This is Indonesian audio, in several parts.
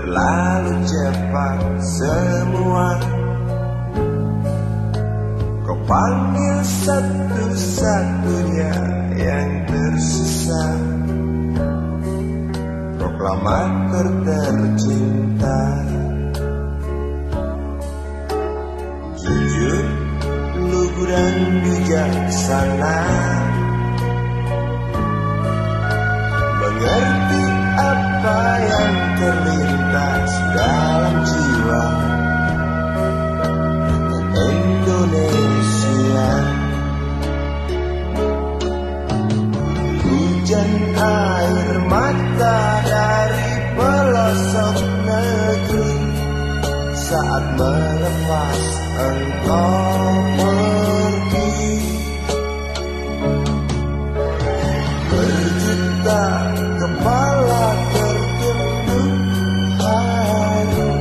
Terlalu cepat semua. Kau panggil satu-satunya yang tersisa. Proklamator tercinta Jujur, lugu dan bijaksana Hujan air mata dari pelosok negeri. Saat melepas engkau pergi Berjuta kepala tertunduk haru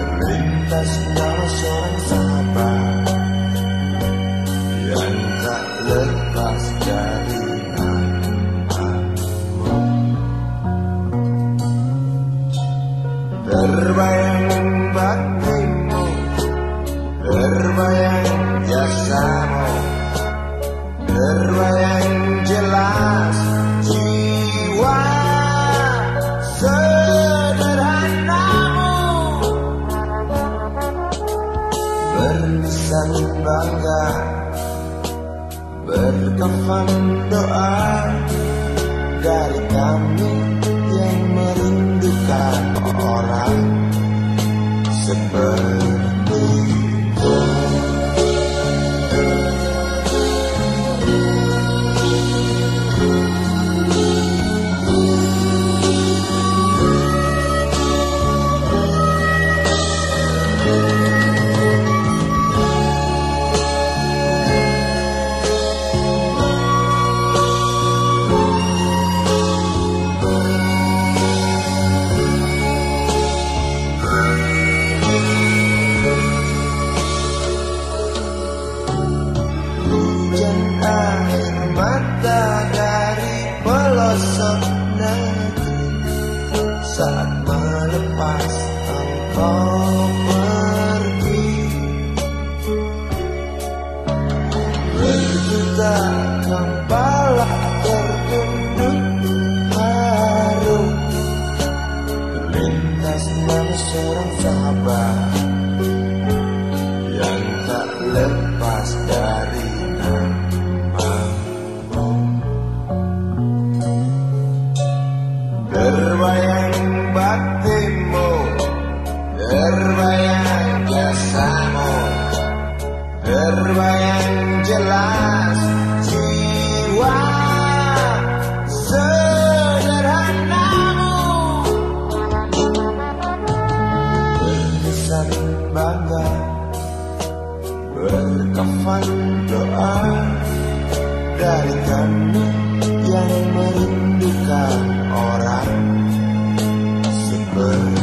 Terlintas nyawa seorang sahabat Berlisan bangga Berkafan doa Dari kami yang merindukan orang Sepertimu Saat melepas engkau pergi. Berjuta kepala tertunduk haru Terlintas nama seorang sahabat yang tak lepas dari Terbayang jelas jiwa sederhanamu. Berkesan bangga Berkafan doa Dari kami yang merindukan orang Sepertimu